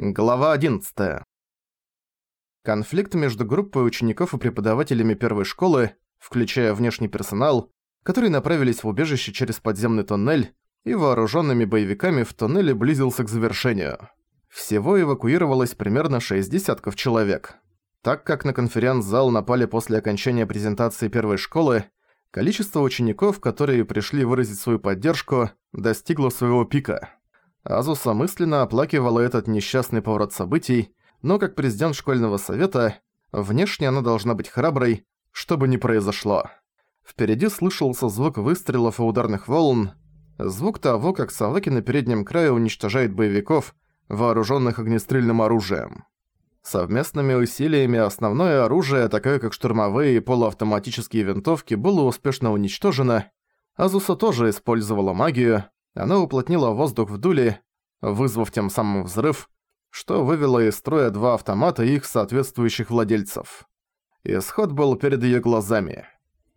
Глава 11. Конфликт между группой учеников и преподавателями первой школы, включая внешний персонал, которые направились в убежище через подземный тоннель, и вооруженными боевиками в тоннеле близился к завершению. Всего эвакуировалось примерно 6 десятков человек. Так как на конференц-зал напали после окончания презентации первой школы, количество учеников, которые пришли выразить свою поддержку, достигло своего пика – Азуса мысленно оплакивала этот несчастный поворот событий, но как президент школьного совета, внешне она должна быть храброй, что бы ни произошло. Впереди слышался звук выстрелов и ударных волн, звук того, как Саваки на переднем крае уничтожает боевиков, вооруженных огнестрельным оружием. Совместными усилиями основное оружие, такое как штурмовые и полуавтоматические винтовки, было успешно уничтожено. Азуса тоже использовала магию, она уплотнила воздух в дуле, вызвав тем самым взрыв, что вывело из строя два автомата и их соответствующих владельцев. Исход был перед её глазами.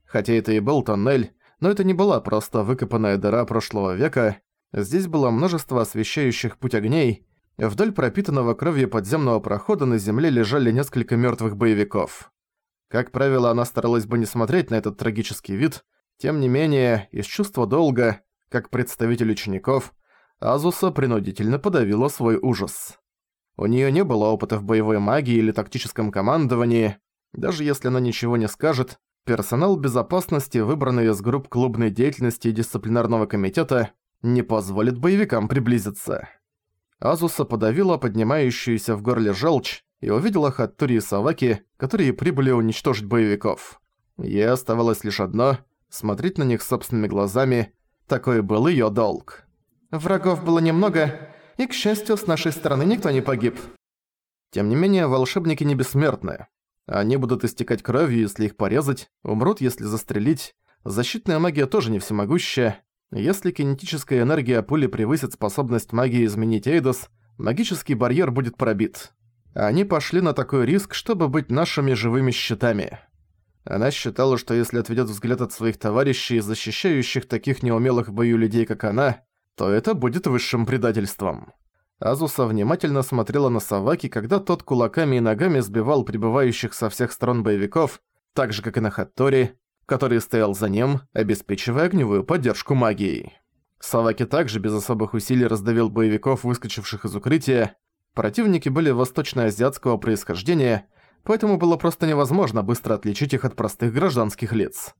Хотя это и был тоннель, но это не была просто выкопанная дыра прошлого века, здесь было множество освещающих путь огней, вдоль пропитанного кровью подземного прохода на земле лежали несколько мёртвых боевиков. Как правило, она старалась бы не смотреть на этот трагический вид, тем не менее, из чувства долга, как представитель учеников, Азуса принудительно подавила свой ужас. У неё не было опыта в боевой магии или тактическом командовании. Даже если она ничего не скажет, персонал безопасности, выбранный из групп клубной деятельности и дисциплинарного комитета, не позволит боевикам приблизиться. Азуса подавила поднимающуюся в горле желчь и увидела Хаттури и Саваки, которые прибыли уничтожить боевиков. Ей оставалось лишь одно – смотреть на них собственными глазами такой был её долг. Врагов было немного, и, к счастью, с нашей стороны никто не погиб. Тем не менее, волшебники не бессмертны. Они будут истекать кровью, если их порезать, умрут, если застрелить. Защитная магия тоже не всемогущая. Если кинетическая энергия пули превысит способность магии изменить Эйдос, магический барьер будет пробит. Они пошли на такой риск, чтобы быть нашими живыми щитами. Она считала, что если отведет взгляд от своих товарищей, защищающих таких неумелых в бою людей, как она, то это будет высшим предательством. Азуса внимательно смотрела на Саваки, когда тот кулаками и ногами сбивал прибывающих со всех сторон боевиков, так же, как и на Хаттори, который стоял за ним, обеспечивая огневую поддержку магией. Саваки также без особых усилий раздавил боевиков, выскочивших из укрытия. Противники были восточноазиатского происхождения – поэтому было просто невозможно быстро отличить их от простых гражданских лиц.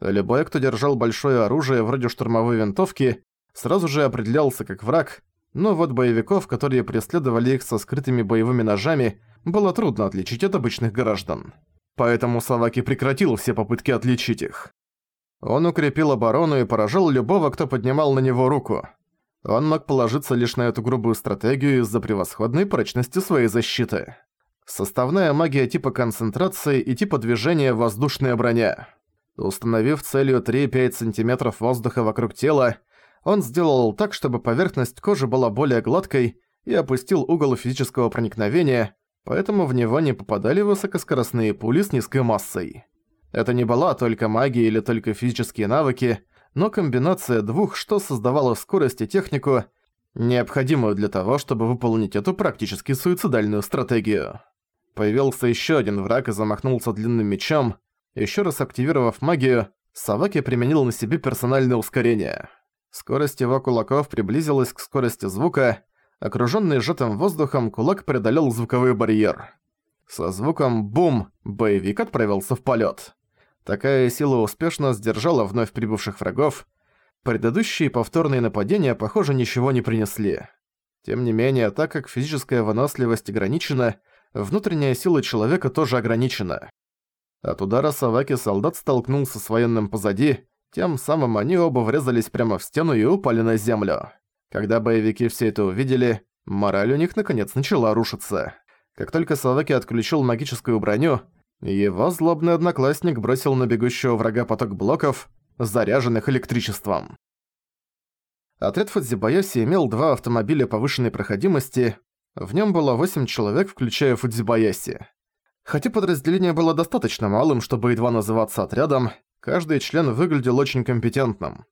Любой, кто держал большое оружие вроде штурмовой винтовки, сразу же определялся как враг, но вот боевиков, которые преследовали их со скрытыми боевыми ножами, было трудно отличить от обычных граждан. Поэтому Саваки прекратил все попытки отличить их. Он укрепил оборону и поражал любого, кто поднимал на него руку. Он мог положиться лишь на эту грубую стратегию из-за превосходной прочности своей защиты. Составная магия типа концентрации и типа движения воздушная броня. Установив целью 3-5 см воздуха вокруг тела, он сделал так, чтобы поверхность кожи была более гладкой и опустил угол физического проникновения, поэтому в него не попадали высокоскоростные пули с низкой массой. Это не была только магия или только физические навыки, но комбинация двух, что создавала скорость и технику, необходимую для того, чтобы выполнить эту практически суицидальную стратегию. Появился еще один враг и замахнулся длинным мечом. Еще раз активировав магию, Саваки применил на себе персональное ускорение. Скорость его кулаков приблизилась к скорости звука. Окружённый сжатым воздухом, кулак преодолел звуковой барьер. Со звуком «бум» боевик отправился в полет. Такая сила успешно сдержала вновь прибывших врагов. Предыдущие повторные нападения, похоже, ничего не принесли. Тем не менее, так как физическая выносливость ограничена, внутренняя сила человека тоже ограничена. От удара Саваки солдат столкнулся с военным позади, тем самым они оба врезались прямо в стену и упали на землю. Когда боевики все это увидели, мораль у них наконец начала рушиться. Как только Саваки отключил магическую броню, его злобный одноклассник бросил на бегущего врага поток блоков, заряженных электричеством. Отряд Фудзибаяси имел два автомобиля повышенной проходимости, в нем было 8 человек, включая Фудзибаяси. Хотя подразделение было достаточно малым, чтобы едва называться отрядом, каждый член выглядел очень компетентным.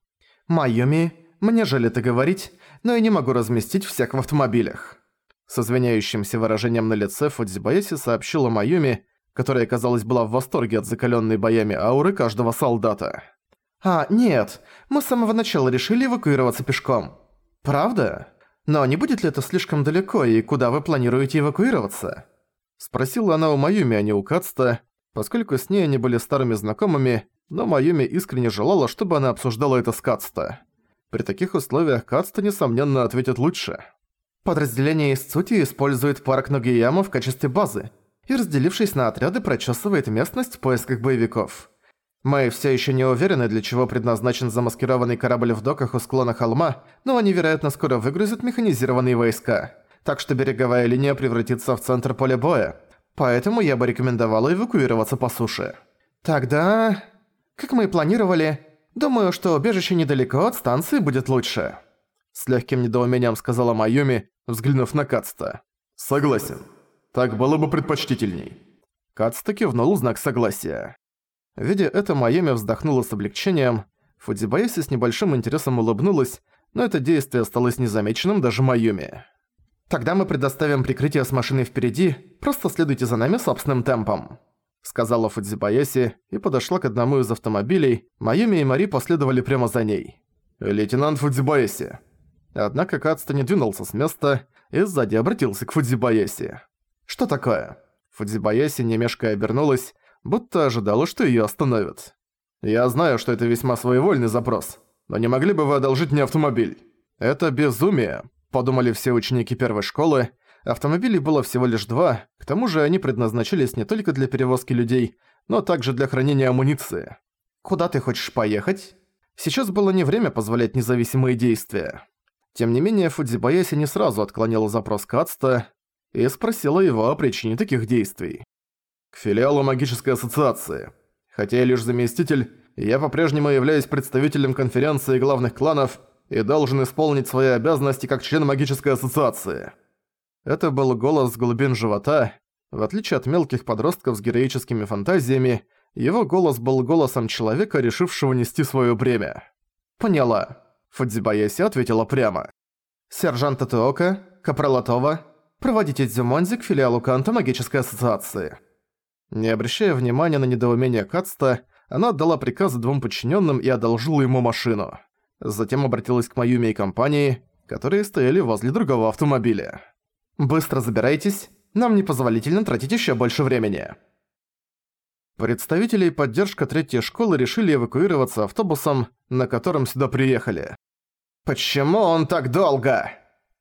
«Майоми, мне жаль это говорить, но я не могу разместить всех в автомобилях». С извиняющимся выражением на лице Фудзибаеси сообщила Майюми, которая, казалось, была в восторге от закаленной боями ауры каждого солдата. «А, нет, мы с самого начала решили эвакуироваться пешком. Правда? Но не будет ли это слишком далеко, и куда вы планируете эвакуироваться?» Спросила она у Майюми, а не у Кацта, поскольку с ней они были старыми знакомыми, но Майюми искренне желала, чтобы она обсуждала это с Кацта. При таких условиях Кацта, несомненно, ответит лучше. Подразделение из Цути использует парк Ногияма в качестве базы и, разделившись на отряды, прочесывает местность в поисках боевиков. Мы все еще не уверены, для чего предназначен замаскированный корабль в доках у склона холма, но они, вероятно, скоро выгрузят механизированные войска. Так что береговая линия превратится в центр поля боя. Поэтому я бы рекомендовала эвакуироваться по суше. Тогда... Как мы и планировали, думаю, что убежище недалеко от станции будет лучше. С легким недоумением сказала Майюми, взглянув на Кацта. Согласен. Так было бы предпочтительней. Кацта кивнул знак согласия. Видя это, Майами вздохнула с облегчением. Фудзибаеси с небольшим интересом улыбнулась, но это действие осталось незамеченным даже Майюми. «Тогда мы предоставим прикрытие с машиной впереди, просто следуйте за нами собственным темпом», сказала Фудзибаеси и подошла к одному из автомобилей, Майюми и Мари последовали прямо за ней. «Лейтенант Фудзибаеси». Однако Кацта не двинулся с места и сзади обратился к Фудзибаеси. «Что такое?» Фудзибаеси, не мешкая, обернулась, будто ожидала, что её остановят. «Я знаю, что это весьма своевольный запрос, но не могли бы вы одолжить мне автомобиль?» «Это безумие», — подумали все ученики первой школы. Автомобилей было всего лишь два, к тому же они предназначались не только для перевозки людей, но также для хранения амуниции. «Куда ты хочешь поехать?» Сейчас было не время позволять независимые действия. Тем не менее, Фудзибаяси не сразу отклонила запрос Кацта и спросила его о причине таких действий к филиалу магической ассоциации. Хотя я лишь заместитель, я по-прежнему являюсь представителем конференции главных кланов и должен исполнить свои обязанности как член магической ассоциации. Это был голос с глубин живота. В отличие от мелких подростков с героическими фантазиями, его голос был голосом человека, решившего нести своё бремя. «Поняла», — Фудзибаяси ответила прямо. «Сержант Татуока, Капралатова, проводите Дзюмонзи к филиалу Канта магической ассоциации». Не обращая внимания на недоумение Кацта, она отдала приказы двум подчиненным и одолжила ему машину. Затем обратилась к Маюме и компании, которые стояли возле другого автомобиля. «Быстро забирайтесь, нам непозволительно тратить еще больше времени». Представители и поддержка третьей школы решили эвакуироваться автобусом, на котором сюда приехали. «Почему он так долго?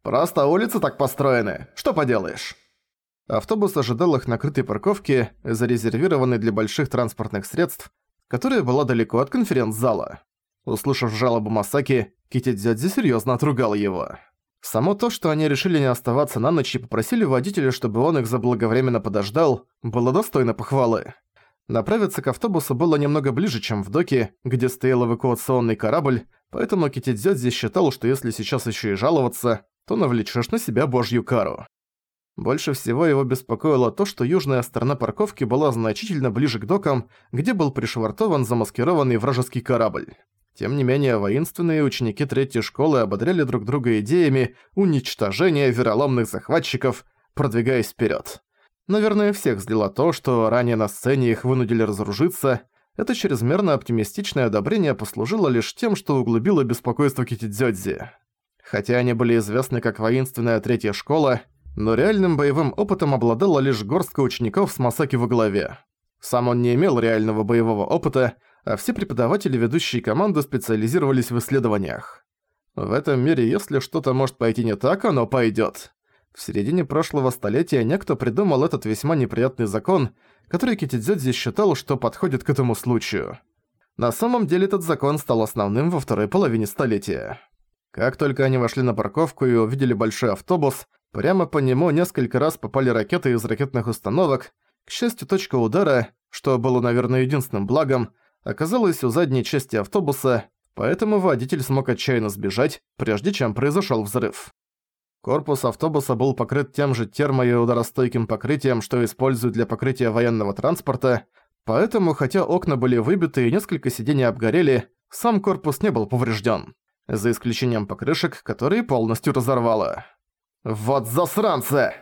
Просто улицы так построены, что поделаешь?» Автобус ожидал их на крытой парковке, зарезервированной для больших транспортных средств, которая была далеко от конференц-зала. Услышав жалобу Масаки, Китидзёдзи серьёзно отругал его. Само то, что они решили не оставаться на ночь и попросили водителя, чтобы он их заблаговременно подождал, было достойно похвалы. Направиться к автобусу было немного ближе, чем в доке, где стоял эвакуационный корабль, поэтому Китидзёдзи считал, что если сейчас ещё и жаловаться, то навлечешь на себя божью кару. Больше всего его беспокоило то, что южная сторона парковки была значительно ближе к докам, где был пришвартован замаскированный вражеский корабль. Тем не менее, воинственные ученики третьей школы ободряли друг друга идеями уничтожения вероломных захватчиков, продвигаясь вперед. Наверное, всех злило то, что ранее на сцене их вынудили разоружиться. Это чрезмерно оптимистичное одобрение послужило лишь тем, что углубило беспокойство Китидзёдзи. Хотя они были известны как воинственная третья школа, но реальным боевым опытом обладала лишь горстка учеников с Масаки во главе. Сам он не имел реального боевого опыта, а все преподаватели ведущей команды специализировались в исследованиях. В этом мире, если что-то может пойти не так, оно пойдет. В середине прошлого столетия некто придумал этот весьма неприятный закон, который Китидзёдзи считал, что подходит к этому случаю. На самом деле этот закон стал основным во второй половине столетия. Как только они вошли на парковку и увидели большой автобус, Прямо по нему несколько раз попали ракеты из ракетных установок. К счастью, точка удара, что было, наверное, единственным благом, оказалась у задней части автобуса, поэтому водитель смог отчаянно сбежать, прежде чем произошел взрыв. Корпус автобуса был покрыт тем же термо- и ударостойким покрытием, что используют для покрытия военного транспорта, поэтому, хотя окна были выбиты и несколько сидений обгорели, сам корпус не был поврежден, за исключением покрышек, которые полностью разорвало. «Вот засранцы!»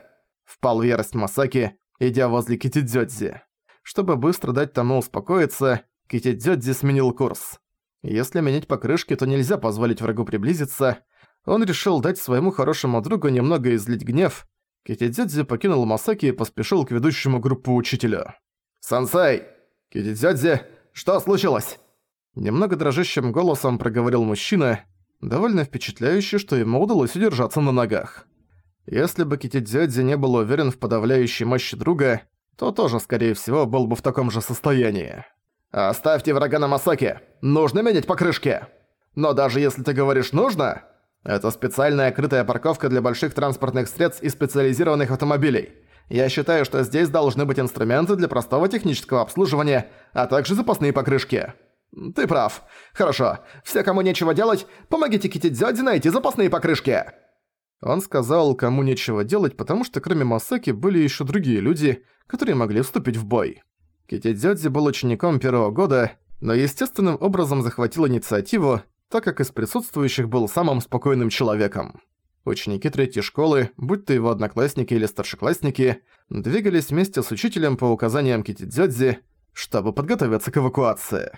Впал в ярость Масаки, идя возле Китидзёдзи. Чтобы быстро дать тому успокоиться, Китидзёдзи сменил курс. Если менять покрышки, то нельзя позволить врагу приблизиться. Он решил дать своему хорошему другу немного излить гнев. Китидзёдзи покинул Масаки и поспешил к ведущему группу учителю. «Сансей! Китидзёдзи, что случилось?» Немного дрожащим голосом проговорил мужчина, довольно впечатляюще, что ему удалось удержаться на ногах. Если бы Китидзёдзи не был уверен в подавляющей мощи друга, то тоже, скорее всего, был бы в таком же состоянии. «Оставьте врага на Масаке! Нужно менять покрышки! Но даже если ты говоришь «нужно», это специальная крытая парковка для больших транспортных средств и специализированных автомобилей. Я считаю, что здесь должны быть инструменты для простого технического обслуживания, а также запасные покрышки. Ты прав. Хорошо. Все, кому нечего делать, помогите Китидзёдзи найти запасные покрышки. Он сказал, кому нечего делать, потому что кроме Масаки были еще другие люди, которые могли вступить в бой. Китидзёдзи был учеником первого года, но естественным образом захватил инициативу, так как из присутствующих был самым спокойным человеком. Ученики третьей школы, будь то его одноклассники или старшеклассники, двигались вместе с учителем по указаниям Китидзёдзи, чтобы подготовиться к эвакуации.